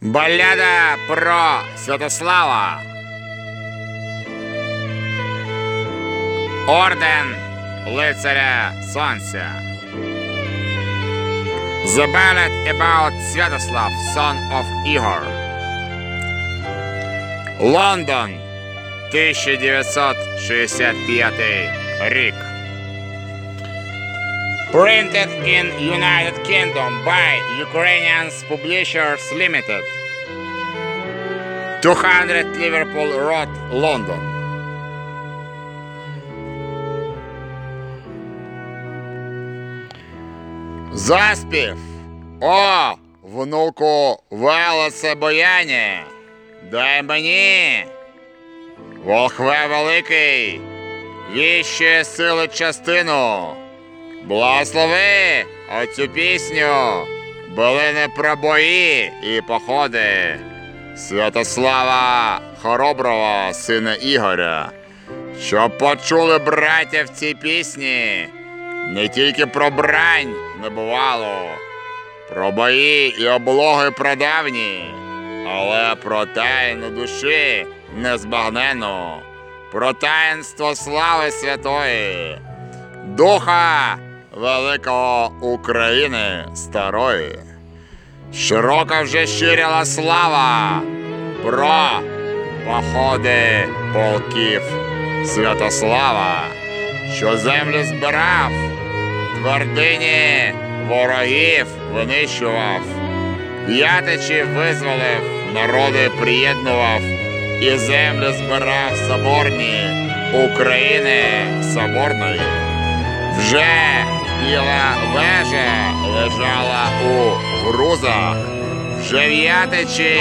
Баляда про Святослава. Орден лицаря Сонця. The ballad about Святослав, son of Igor. Лондон, 1965 рік. Printed in United Kingdom by Ukrainians Publishers Limited. 200 Liverpool Road, London. Заспів. О, внуку, велоце бояні. Дай мені. Волхве великий, віщує сили частину. Благослови оцю пісню, були не про бої і походи. Святослава Хороброго, сина Ігоря, щоб почули браття в цій пісні, не тільки про брань не бувало, про бої і облоги прадавні, але про тайну душі незбагнену, про таїнство слави святої, духа великого України старої. Широка вже ширяла слава про походи полків Святослава, що землю збирав, твердині ворогів винищував, в'ятичі визволив, народи приєднував і землю збирав соборні України соборної. Вже біла вежа лежала у грузах, вже в'ятичі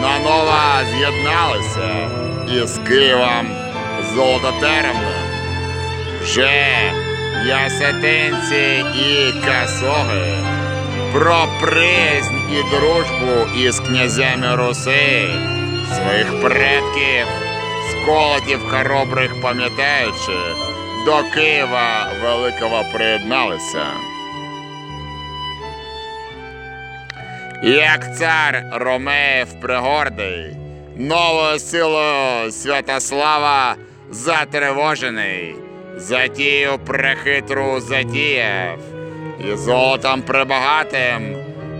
наново з'єдналися із Києвом золототеремним. Вже ясетинці і касоги про приязнь і дружбу із князями Руси, своїх предків, сколотів хоробрих пам'ятаючи, до Києва Великого приєдналися. Як цар Ромеєв пригордий, новою силою Святослава затривожений, затію прихитру затіяв, і золотом прибагатим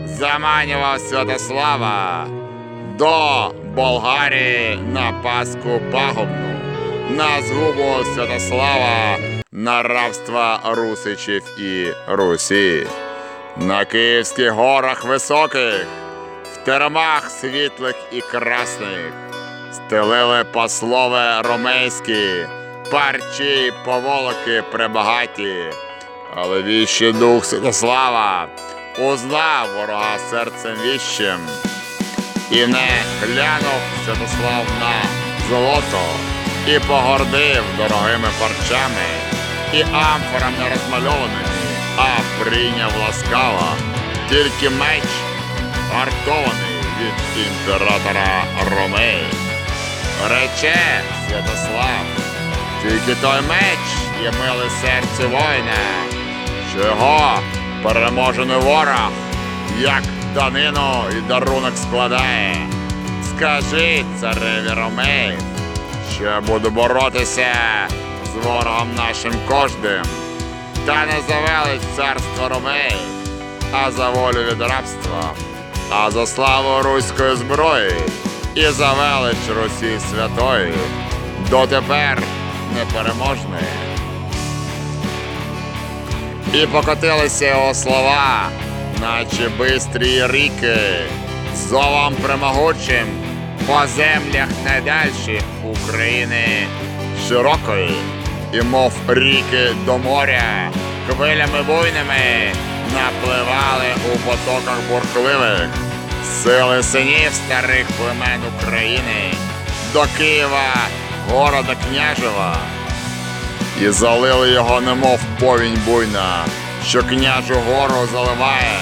заманював Святослава до Болгарії на Пасху пагубну, на згубу Святослава на рабства Русичів і Русі. На Київських горах високих, в термах світлих і красних, стелили послове ромейські, парчі поволоки пребагаті, але віщий дух Святослава узнав ворога серцем віщим, і не глянув Святослав на золото, і погордив дорогими парчами, і амфорами розмальованими а прийняв ласкаво тільки меч, гартований від імператора Ромеї. Рече Святослав, тільки той меч є милий серце воїна, що його переможений ворог, як данину і дарунок складає. Скажи, цареві Ромеї, я буду боротися з ворогом нашим кожним. Та не за велич царства Ромеї, а за волю від рабства, а за славу руської зброї і за велич Русі святої, дотепер непереможної. І покотилися його слова, наче бистрі ріки, зовом примогучим по землях найдальших України. Широкої і мов ріки до моря, хвилями буйними напливали у потоках бурхливих сили синів старих племен України. До Києва, города княжева, і залили його, немов повінь буйна, що княжу гору заливає,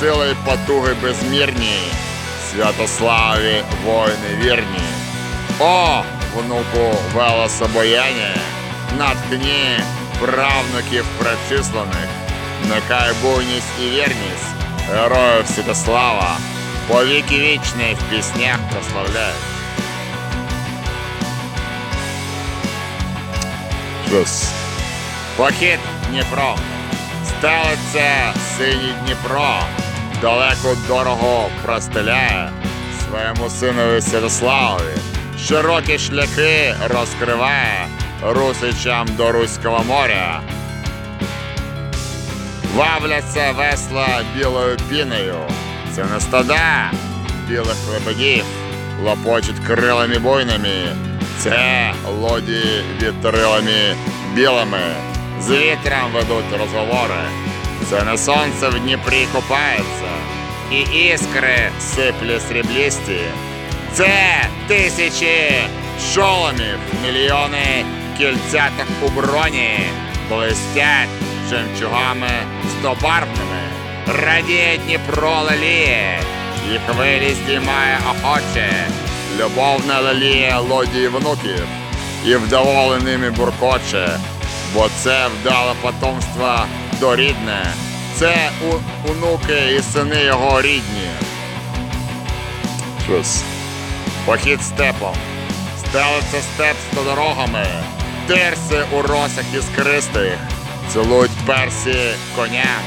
сили потуги безмірні, Святославі воїни вірні. О, внуку велособояння! наткні правнуків причислених, нехай буйність і вірність героїв Святослава по віки вічні в піснях прославляють. Щось. Похід Дніпро. Стелиться синій Дніпро. Далеко дорого простеляє своєму синові Святославові. Широкі шляхи розкриває русичам до Руського моря. Вавляться весла білою піною. Це не стада білих лебедів, лопочуть крилами бойними. Це лоді вітрилами білими. З вітром ведуть розговори. Це не сонце в Дніпрі купається, і іскри сиплі сріблісті. Це тисячі шоломів, мільйони кільцяток у броні блистять жемчугами стобарвними. Радіє Дніпро леліє, і хвилі здіймає охоче. Любовна леліє лодії внуків, і вдоволеними буркоче, бо це вдале потомство дорідне, це у, онуки і сини його рідні. Щось. Похід степом. Стелиться степ з дорогами, терси у росах іскристих, цілують персі коня,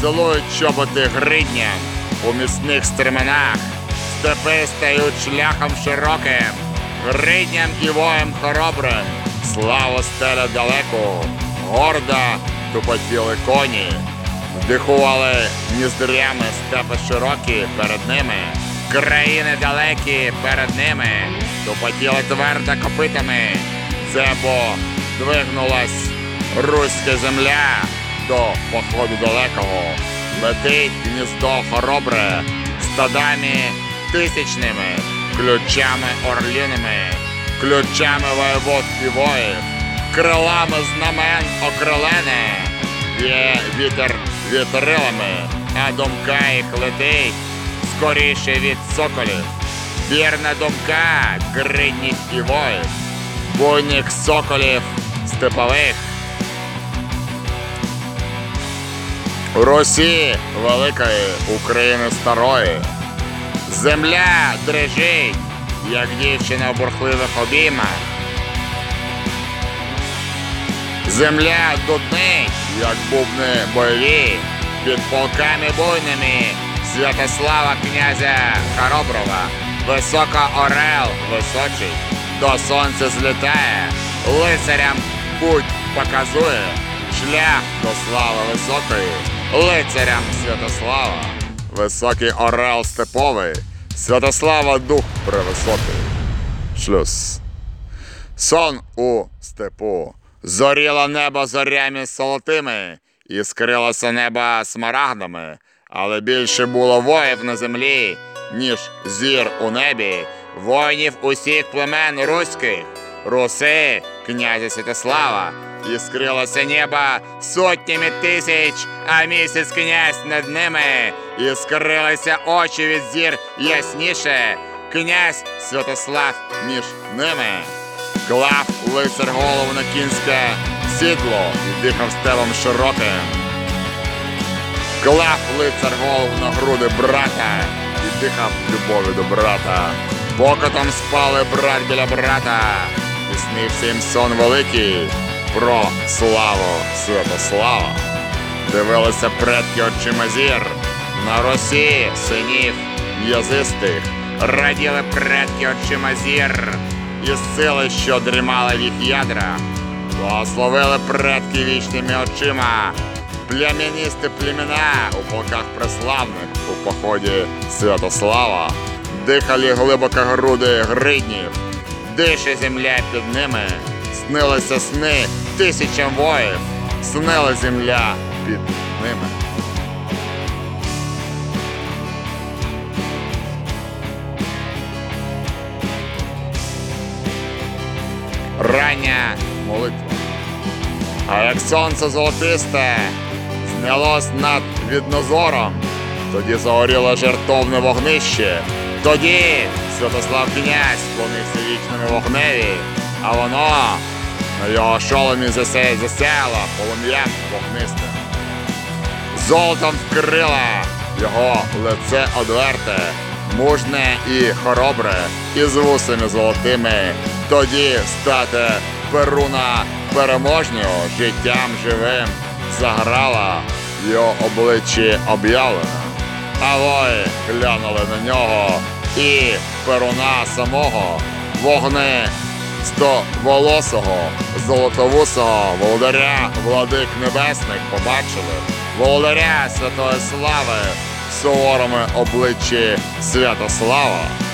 цілують чоботи гридням у міцних стременах, степи стають шляхом широким, гридням і воєм хоробрим, славу стеля далеку, гордо тупотіли коні, вдихували ніздрями степи широкі перед ними. Країни далекі перед ними, тупотіли твердо копитами. Це бо двигнулась руська земля до походу далекого. Летить гніздо хоробре стадами тисячними, ключами орліними, ключами воєвод і воїв, крилами знамен окрилене, є вітер вітрилами, а думка їх летить скоріше від соколів. Вірна думка гридніх і воїв, буйних соколів степових. Русі великої України старої. Земля дрижить, як дівчина в бурхливих обіймах. Земля дуднить, як бубни бойові, під полками буйними Святослава князя Хороброва. Високо орел височий, до сонця злітає, лицарям путь показує, шлях до слави високої, лицарям Святослава. Високий орел степовий, Святослава дух превисокий. Шлюз. Сон у степу. Зоріло небо зорями золотими, і скрилося небо смарагдами, але більше було воїв на землі, ніж зір у небі, воїнів усіх племен руських, руси, князя Святослава, і скрилося небо сотнями тисяч, а місяць князь над ними, і скрилися очі від зір ясніше, князь Святослав між ними. Клав лицар голову на кінське сідло і дихав стелом широким. Клав лицар голову на груди брата і дихав любові до брата. Покотом спали брат біля брата, і снився їм сон великий про славу Святослава. Дивилися предки очима зір на росі синів м'язистих, раділи предки очима зір і сили, що дрімали в їх ядрах. Благословили предки вічними очима, плем'яністи племена у полках преславних у поході Святослава, дихали глибоко груди гриднів, дише земля під ними, снилися сни тисячам воїв, снила земля під ними. Рання молитва. А як сонце золотисте знялось над віднозором, тоді загоріло жертовне вогнище. Тоді Святослав князь склонився вічному вогневі, а воно на його шоломі засяло полум'ям вогнистим. Золотом вкрила його лице одверте, мужне і хоробре, і з вусами золотими. Тоді стати Перуна переможнього життям живим заграла його обличчі об'явлена. А вої глянули на нього і Перуна самого вогни стоволосого, золотовусого, володаря владик небесних побачили, володаря святої слави в суворому обличчі Святослава.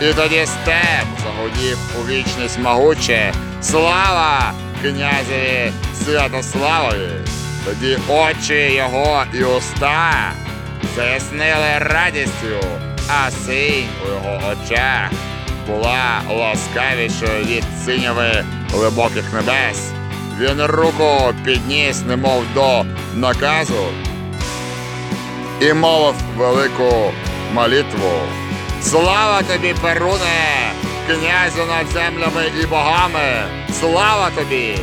І тоді степ загудів у вічність могуче. Слава князеві Святославові! Тоді очі його і уста заяснили радістю, а синь у його очах була ласкавішою від синьови глибоких небес. Він руку підніс, немов до наказу, і мовив велику молитву. Слава тобі, Перуне, князю над землями і богами! Слава тобі,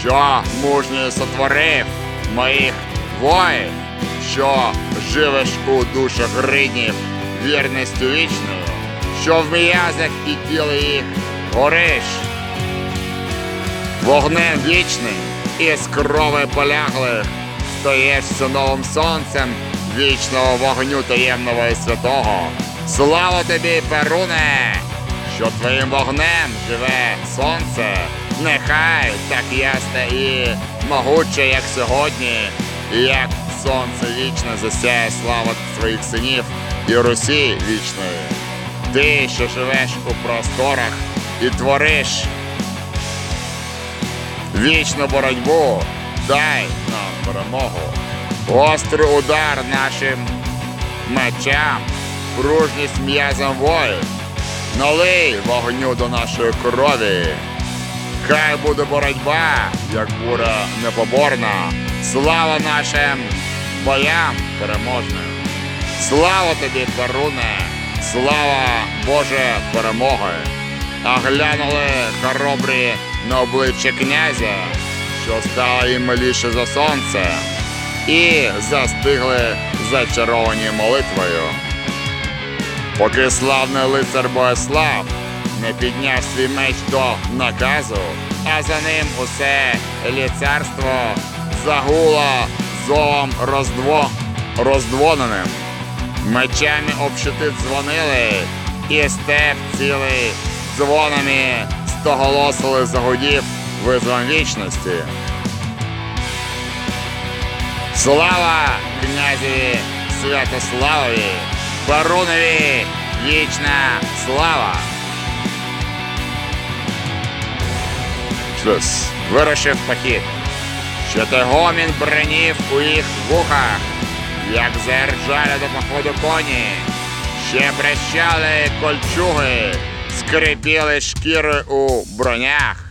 що мужньо сотворив моїх воїн, що живеш у душах риднів вірністю вічною, що в м'язах і тілі їх гориш вогнем вічним і з крови поляглих стоїш новим сонцем вічного вогню таємного і святого. Слава тобі, Перуне, що твоїм вогнем живе сонце, нехай так ясне і могуче, як сьогодні, як сонце вічне засяє слава своїх синів і Русі вічної. Ти, що живеш у просторах і твориш вічну боротьбу, дай нам перемогу. Гострий удар нашим мечам, пружність м'язам воїн. Налий вогню до нашої крові. Хай буде боротьба, як буде непоборна. Слава нашим боям переможним. Слава тобі, Перуне! Слава Боже перемоги! А глянули хоробрі на обличчя князя, що стало їм миліше за сонце, і застигли зачаровані молитвою. Поки славний лицар Боєслав не підняв свій меч до наказу, а за ним усе ліцарство загуло зовом роздво... роздвоненим. Мечами обшити дзвонили, і степ цілий дзвонами стоголосили загудів визван вічності. Слава князеві Святославові, Барунові вічна слава! Шлюз. Вирушив похід. Що те гомін бренів у їх вухах, як заіржали до походу коні, ще брещали кольчуги, скрипіли шкіри у бронях,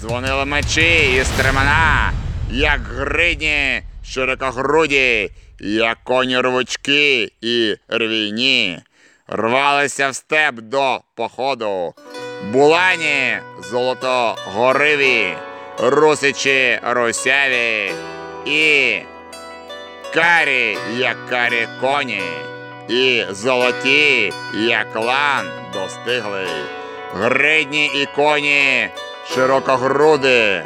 дзвонили мечі і стремена, як гридні, широкогруді, як коні рвучки і рвійні, рвалися в степ до походу. Булані золотогориві, русичі русяві і карі, як карі коні, і золоті, як лан достигли, гридні і коні, широкогруди,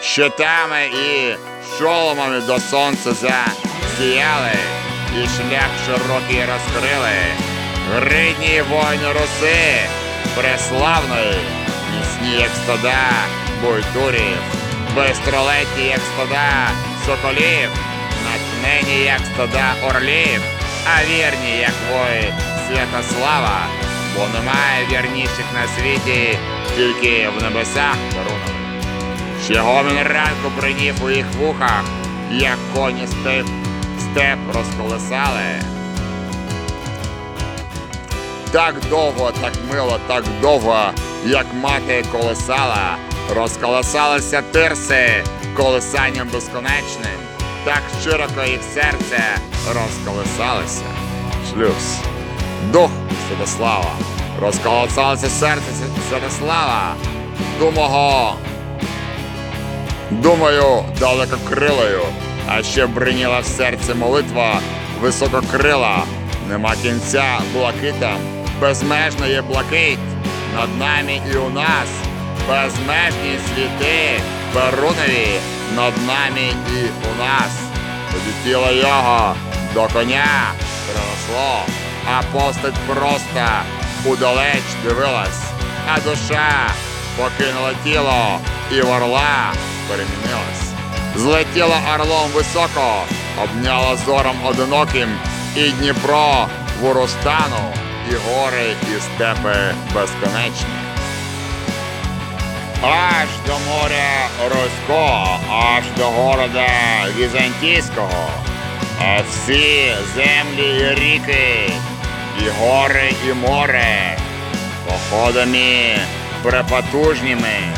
щитами і шоломами до сонця засіяли, і шлях широкий розкрили, гридні воїни руси, преславної, міцні, як стада, буйдурів, бистролетні, як стада, соколів, натхнені, як стада орлів, а вірні, як вої Святослава, бо немає вірніших на світі, тільки в небесах корунових. Ще гомін ранку принів у їх вухах, як коні степ, степ розколесали. Так довго, так мило, так довго, як мати колесала, розколесалися тирси колесанням безконечним, так широко їх серце розколесалося. Шлюз. Дух Святослава. Розколесалося серце Святослава. Думого. Думаю, далекокрилою, а ще бриніла в серці молитва висококрила. Нема кінця блакитам, безмежна є блакить над нами і у нас, безмежні світи, перунові над нами і у нас. Тоді його до коня приросло, а постать просто удалеч дивилась, а душа покинула тіло і в перемінилась. Злетіла орлом високо, обняла зором одиноким і Дніпро Вурустану, і гори, і степи безконечні. Аж до моря Руського, аж до города Візантійського, а всі землі і ріки, і гори, і море, походами препотужніми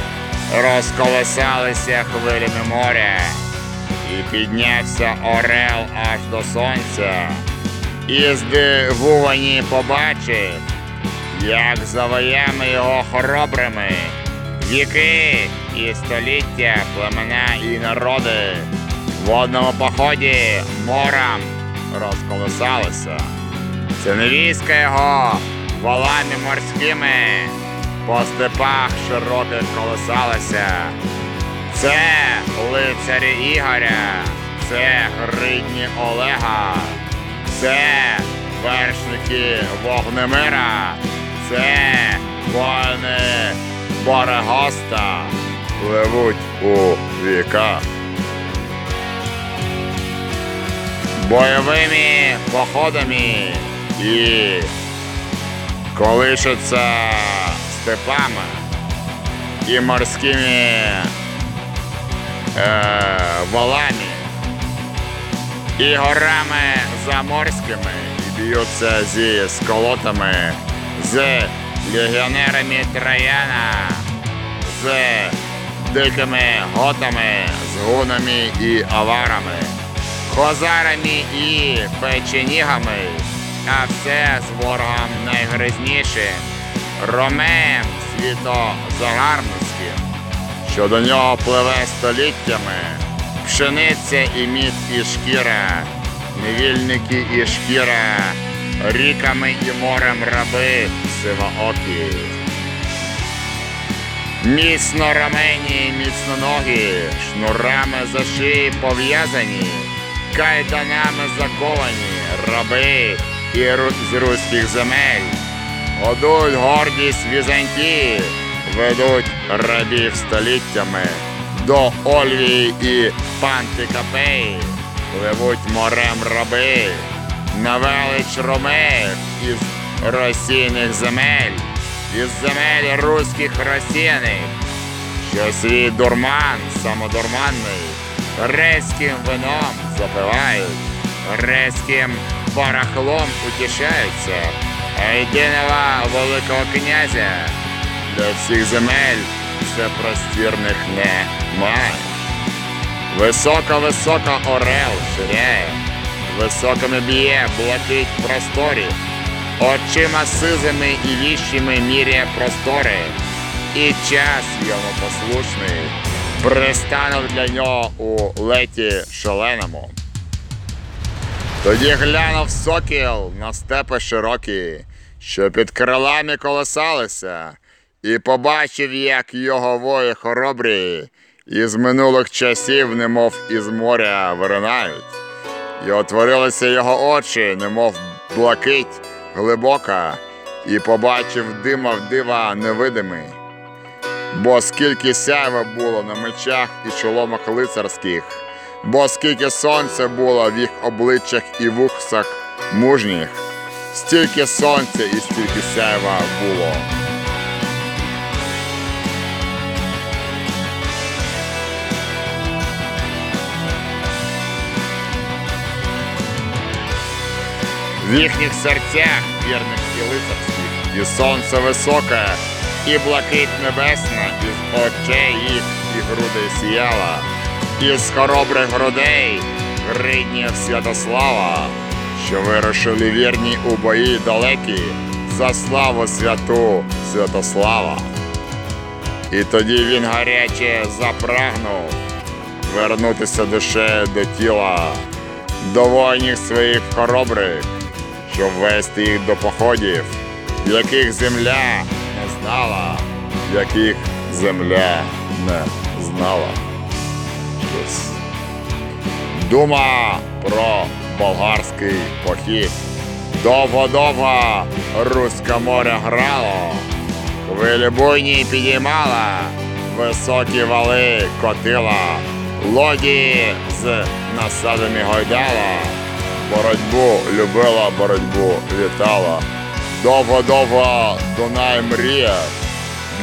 розколесалися хвилями моря, і піднявся орел аж до сонця, і здивувані побачив, як завоями його хоробрими віки і століття, племена і народи в одному поході морем розколесалися. Це не війська його валами морськими по степах широких колесалися. Це лицарі Ігоря, це гридні Олега, це вершники Вогнемира, це воїни Борегоста пливуть у віках. Бойовими походами і колишаться степами і морськими е, валами, і горами заморськими, і б'ються зі сколотами, з легіонерами Трояна, з дикими готами, з гунами і аварами, хозарами і печенігами, а все з ворогом найгризнішим, ромеєм світозагарбницьким, що до нього пливе століттями, пшениця і мід і шкіра, невільники і шкіра, ріками і морем раби сивоокі. Міцно рамені, міцно ноги, шнурами за шиї пов'язані, кайданами заковані, раби і з руських земель. Годують гордість Візантії, ведуть рабів століттями. До Ольвії і Пантикапеї, пливуть морем раби, на велич ромеїв із російних земель, із земель руських росіяних, що свій дурман самодурманний, грецьким вином запивають, грецьким барахлом утішаються, єдиного великого князя для всіх земель все простірних немає. Високо-високо орел ширяє, високими б'є блакить просторі, очима сизими і віщими міряє простори, і час йому послушний пристанув для нього у леті шаленому. Тоді глянув сокіл на степи широкі, що під крилами колесалися, і побачив, як його вої хоробрі із минулих часів, немов із моря виринають. І отворилися його очі, немов блакить глибока, і побачив дима в дива невидимий. Бо скільки сяйва було на мечах і чоломах лицарських, бо скільки сонця було в їх обличчях і вухсах мужніх, стільки сонця і стільки сяйва було. В їхніх серцях вірних і лицарських, і сонце високе, і блакить небесна, із очей їх і груди сіяла, із хоробрих грудей гридніх Святослава, що вирушили вірні у бої далекі за славу святу Святослава. І тоді він гаряче запрагнув вернутися душею до тіла, до воїнів своїх хоробрих, щоб вести їх до походів, яких земля не знала, яких земля не знала. Щось. Дума про болгарський похід. Довго-довго Руське море грало, хвилі буйні підіймала, високі вали котила, лоді з насадами гойдала, боротьбу любила, боротьбу вітала. Довго-довго Дунай мріяв,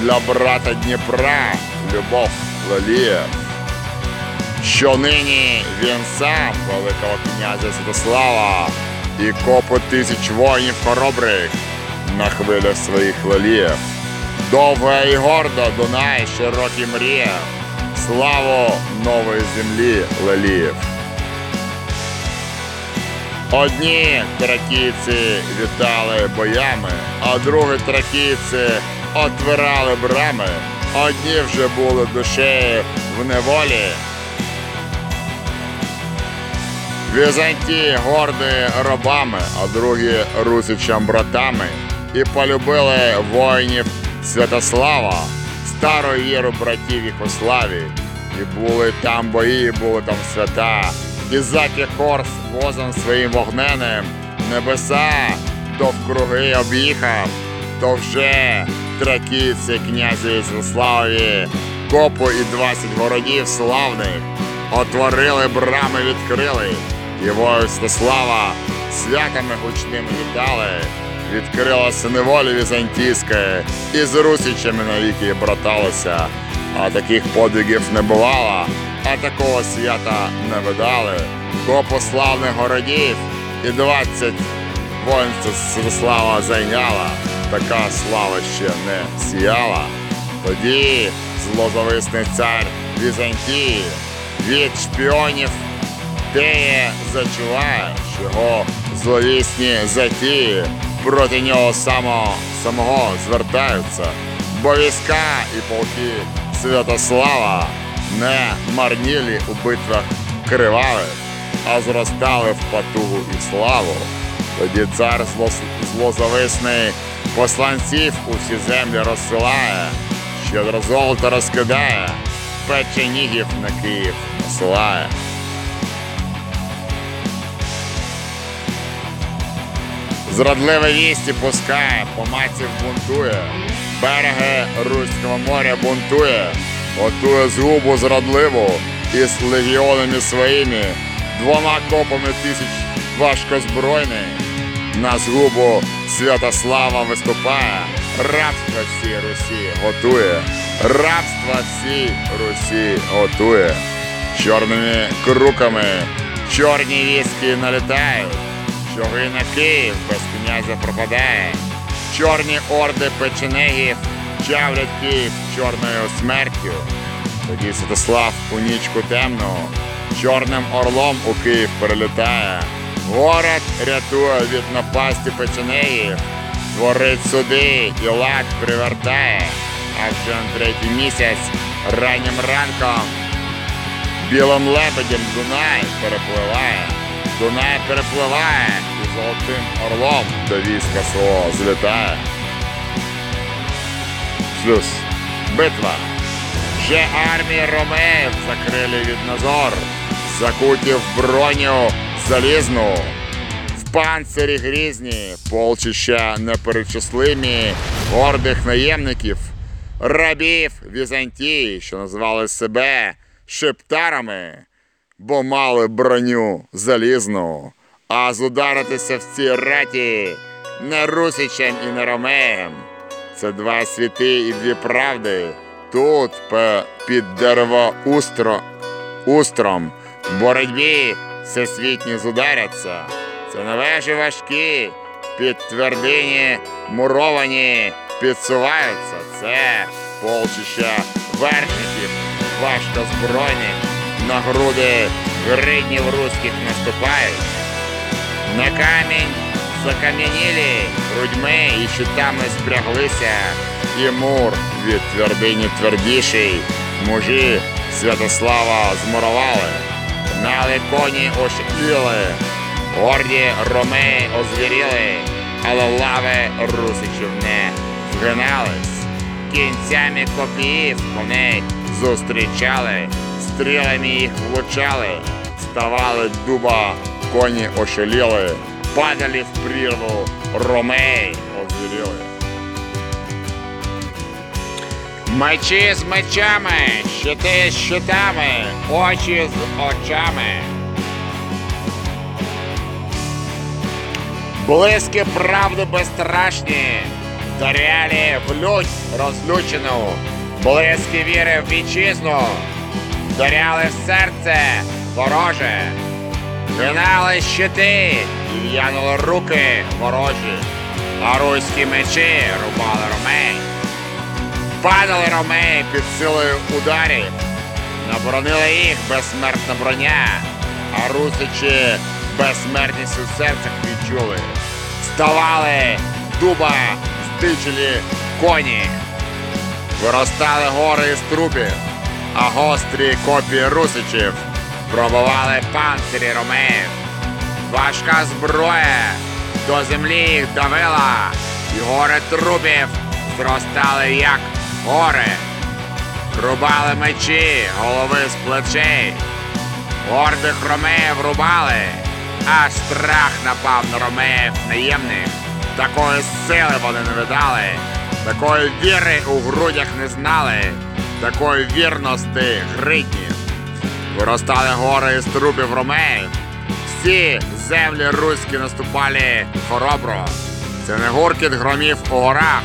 для брата Дніпра любов леліяв що нині він сам Великого князя Святослава і копи тисяч воїнів хоробрих на хвилях своїх лелієв. Довго і гордо Дунай широкий мріяв, славу нової землі леліїв. Одні тракійці вітали боями, а другі тракійці отвирали брами. Одні вже були душею в неволі, Візантії горди робами, а другі русичам братами, і полюбили воїнів Святослава, стару віру братів їх у славі. І були там бої, були там свята, і заки Хорс возом своїм вогненем небеса довкруги об'їхав, то вже тракійці князі Святославі, копу і двадцять городів славних, отворили брами, відкрили. І воїн Святослава святами гучними вітали, відкрилося неволі візантійське, і з русичами навіки браталося. А таких подвигів не бувало, а такого свята не видали. Копу славних городів і двадцять воїнств Святослава зайняла, така слава ще не сіяла. Тоді злозависний цар Візантії від шпіонів Теє зачуває, що його зловісні затії проти нього само, самого звертаються, бо війська і полки Святослава не марнілі у битвах кривавих, а зростали в потугу і славу. Тоді цар злозависний посланців у всі землі розсилає, щедро золото розкидає, печенігів на Київ насилає. Зрадливе вісті пускає, помаців бунтує, береги Руського моря бунтує, готує згубу зрадливу із легіонами своїми, двома копами тисяч важкозбройний. На згубу Святослава виступає, рабство всій Русі готує, рабство всій Русі готує. Чорними круками чорні військи налітають що на Київ без князя пропадає. Чорні орди печенегів чавлять Київ чорною смертю. Тоді Святослав у нічку темну чорним орлом у Київ перелітає. Город рятує від напасті печенегів, творить суди і лад привертає, а вже на третій місяць раннім ранком білим лебедем Дунай перепливає. Дунай перепливає і золотим орлом до війська свого злітає. Шлюз. Битва. Вже армії ромеїв закрили від назор, закуті в броню залізну, в панцирі грізні, полчища неперечислимі, гордих наємників, рабів Візантії, що назвали себе шептарами бо мали броню залізну, а зударитися в цій раті не русичем і не ромеєм. Це два світи і дві правди. Тут під деревоустро устром в боротьбі всесвітні зударяться. Це не вежі важкі, під твердині муровані підсуваються. Це полчища вершників, важко збройних на груди гриднів руських наступають. На камінь закам'янілі грудьми і щитами спряглися, і мур від твердині твердіший, мужі Святослава змурували, гнали коні ошикліли, горді ромеї озвіріли, але лави русичів не згинались. Кінцями копіїв коней зустрічали, стрілами їх влучали, ставали дуба, коні ошаліли, падали в прірву, ромей обвіріли. Мечі з мечами, щити з щитами, очі з очами. Блиски правди безстрашні, Даряли в лють розлючену, блиски віри в вітчизну, в серце вороже, гинали щити і в'янули руки ворожі, а руські мечі рубали ромей. Падали ромеї під силою ударів, наборонила їх безсмертна броня, а русичі безсмертність у серцях відчули. Ставали дуба, здичили коні, виростали гори із трупів, а гострі копії русичів пробивали панцирі ромеїв. Важка зброя до землі їх давила, і гори трупів зростали, як гори. Рубали мечі, голови з плечей. Гордих ромеїв рубали, аж страх напав на ромеїв наємних. Такої сили вони не видали, такої віри у грудях не знали, такої вірності гридні. Виростали гори із трупів ромеїв. Всі землі руські наступали хоробро. Це не гуркіт громів у горах,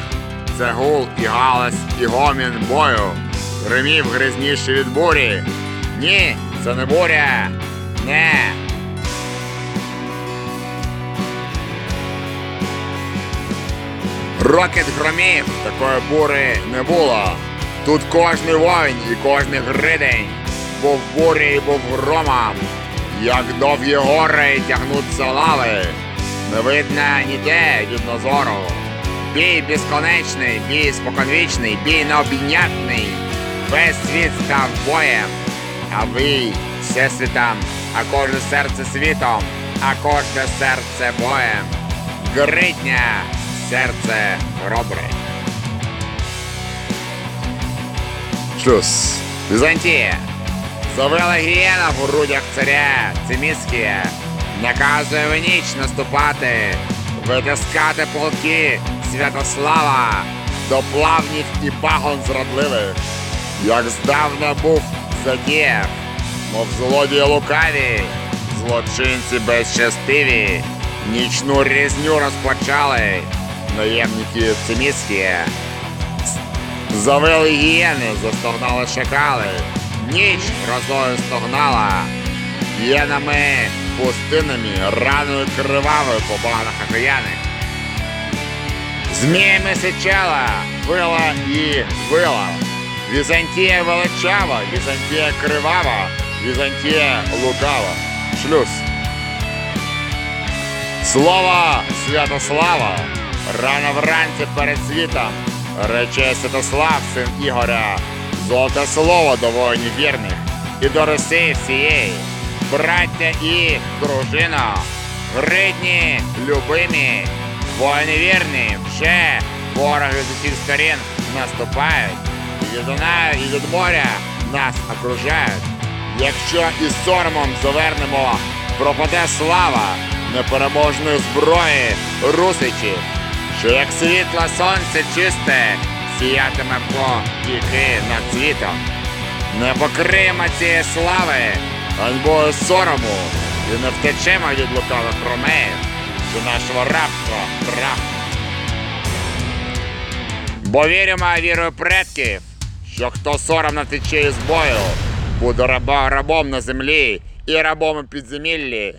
це гул і галас, і гомін бою. Гримів грізніші від бурі. Ні, це не буря. Не. Рокет громів, такої бури не було. Тут кожний воїн і кожний гридень був бурі і був громом. Як довгі гори тягнуться лави, не видно ніде від назору. Бій безконечний, бій споконвічний, бій необійнятний. Весь світ став боєм, а ви всесвітом, а кожне серце світом, а кожне серце боєм. Гритня, серце хоробре. Шлюз. Візантія. Завела гієна в грудях царя Циміскія. Наказує в ніч наступати, витискати полки Святослава до плавнів і пагон зрадливих. Як здавна був Задієв, мов злодії лукаві, злочинці безчастиві, нічну різню розпочали наємники Циміскія. Завели гієни, застогнали шакали, ніч грозою стогнала, гієнами пустинами, раною кривавою по багнах океяних. Зміями сичала, вила і вила. Візантія величава, Візантія кривава, Візантія лукава. Шлюз. Слово Святослава, рано вранці перед світом, рече Святослав, син Ігоря, золоте слово до воїнів вірних і до Росії всієї, браття і дружина, гридні, любимі, воїни вірні, вже вороги з усіх сторін наступають, і від Дунаю, і від моря нас окружають. Якщо із соромом завернемо, пропаде слава непереможної зброї русичів, що як світло сонце чисте, сіятиме по віки над світом. Не покриємо цієї слави, ганьбою сорому, і не втечемо від лукавих ромеїв, що нашого рабства прах. Бо віримо вірою предків, що хто соромно тече із бою, буде раба, рабом на землі і рабом у підземіллі,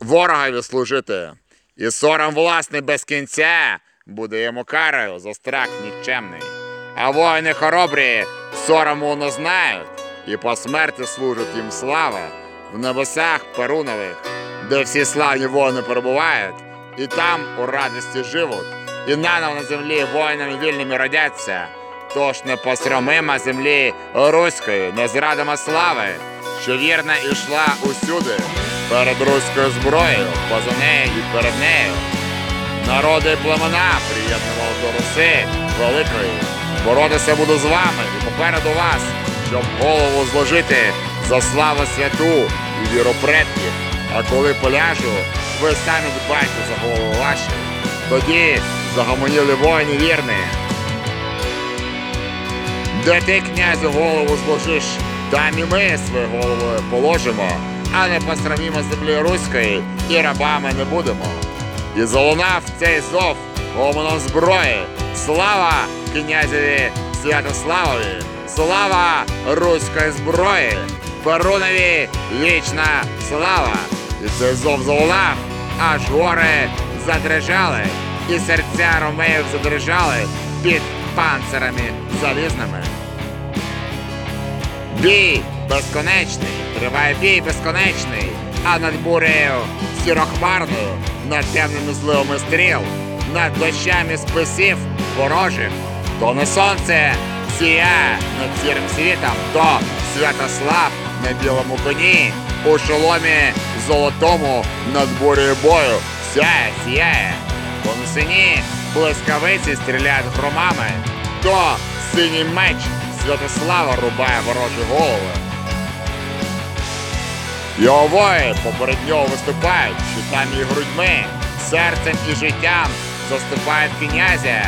ворогові служити. І сором власний без кінця буде йому карою за страх нікчемний. А воїни хоробрі сорому не знають, і по смерті служить їм слава в небесах Перунових, де всі славні воїни перебувають, і там у радості живуть, і наново на землі воїнами вільними родяться. Тож не посрамимо землі руської, не зрадимо слави, що вірна ішла усюди перед руською зброєю, поза нею і перед нею. народи племена приєднували до Руси великої. Боротися буду з вами і попереду вас, щоб голову зложити за славу святу і віру предків. А коли поляжу, ви самі дбайте за голову ваші. Тоді загомоніли воїни вірні. Де ти, князю, голову зложиш, там і ми свою голову положимо, а не посрамімо землі руської і рабами не будемо. І залунав цей зов гомоном зброї. Слава князеві Святославові! Слава руської зброї! Перунові вічна слава! І цей зов залунав, аж гори задрижали, і серця ромеїв задрижали під панцирами залізними. Бій безконечний, триває бій безконечний, а над бурею сірохмарною, над темними зливами стріл, над дощами списів ворожих, то не сонце сія над сірим світом, то Святослав на білому коні, у шоломі золотому над бурею бою. Сяє, сіяє, то на сині блискавиці стріляють громами, то синій меч Святослава рубає ворожі голови. Його вої поперед нього виступають, щитами і грудьми, серцем і життям заступають князя,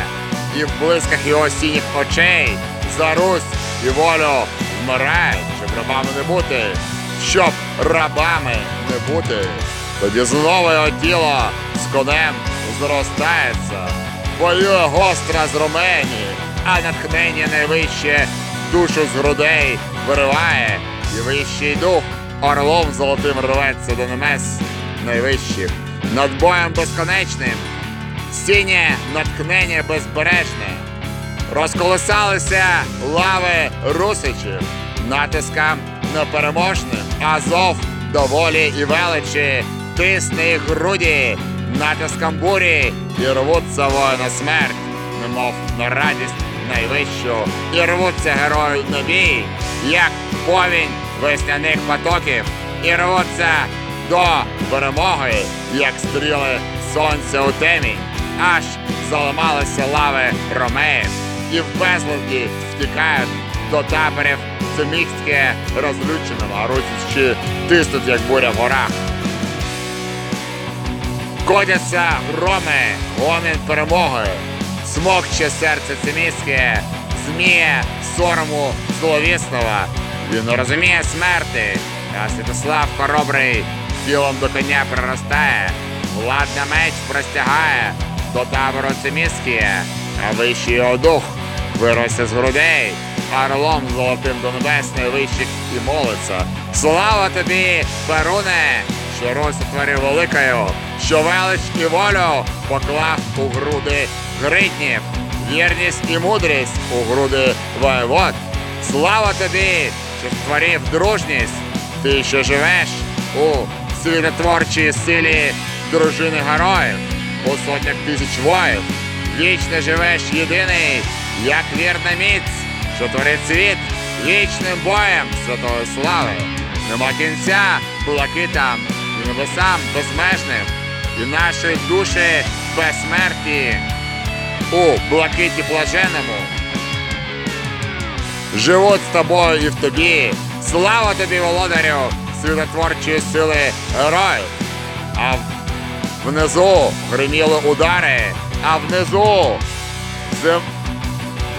і в блисках його синіх очей за Русь і волю вмирають, щоб рабами не бути, щоб рабами не бути. Тоді знову його тіло з конем зростається, воює гостра з ромені, а натхнення найвище душу з грудей вириває, і вищий дух орлом золотим рветься до небес найвищих. Над боєм безконечним, сінє натхнення безбережне. Розколисалися лави русичів. Натискам непереможним, Азов до волі і величі, тисне їх груді, натиском бурі. І рвуться воїна смерть, немов на радість найвищу, і рвуться герої на бій, як повінь весняних потоків, і рвуться до перемоги, як стріли сонця у темінь, аж заламалися лави ромеїв, і в безладі втікають до таборів Цеміхське розлюченому, а русичі тиснуть, як буря в горах. Котяться громи, гомін перемоги, смокче серце цеміське, зміє сорому зловісного. Він не розуміє смерти, а Святослав хоробрий тілом до коня приростає, владна меч простягає. До табору цеміське, а вищий його дух виросте з грудей, орлом золотим до небесної вищих і молиться. Слава тобі, Перуне, що Русь творив великою, що велич і волю поклав у груди гриднів, вірність і мудрість у груди воєвод. Слава тобі, що створив дружність, ти що живеш у світотворчій силі дружини героїв, у сотнях тисяч воїв. Вічно живеш єдиний, як вірна міць, що творить світ вічним боєм святої слави. Нема кінця блакитам і небесам безмежним, і наші душі безсмерті у блакиті блаженному. Живуть з тобою і в тобі. Слава тобі, володарю, світотворчої сили героїв. А внизу гриміли удари, а внизу зим...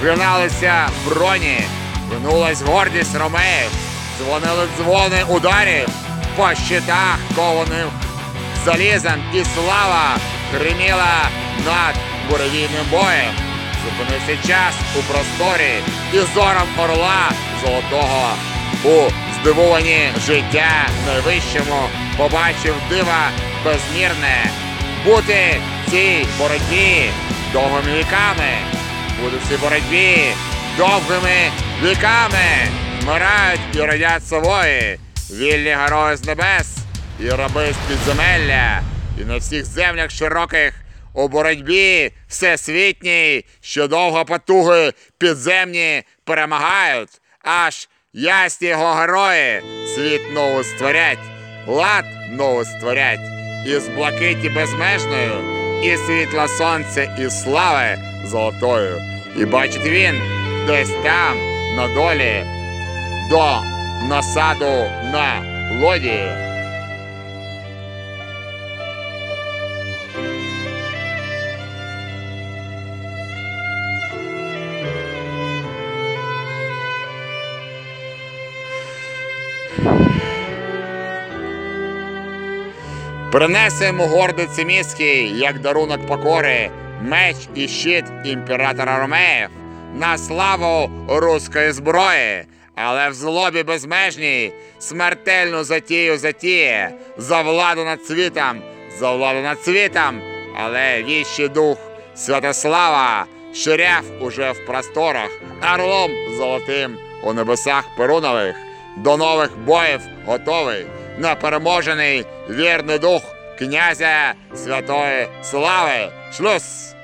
Гиналися броні, винулась гордість ромеїв, дзвонили дзвони ударів по щитах кованих залізом, і слава гриміла над буревійним боєм. Зупинився час у просторі зором орла золотого у здивовані життя найвищому побачив дива безмірне бути в цій боротьбі довгими віками буде в цій боротьбі довгими віками. Вмирають і родяться вої, вільні герої з небес, і раби з підземелля, і на всіх землях широких у боротьбі всесвітній, що довго потуги підземні перемагають, аж ясні його герої світ нову створять, лад нову створять, із блакиті безмежною і світла сонця, і слави золотою. І бачить він десь там, на долі, до насаду на лоді. Принесемо гордиці міській, як дарунок покори, меч і щит імператора Ромеїв на славу руської зброї, але в злобі безмежній смертельну затію затіє за владу над світом, за владу над світом, але віщий дух Святослава ширяв уже в просторах, орлом золотим у небесах перунових, до нових боїв готовий, непереможений вірний дух князя святої слави. Шлюз!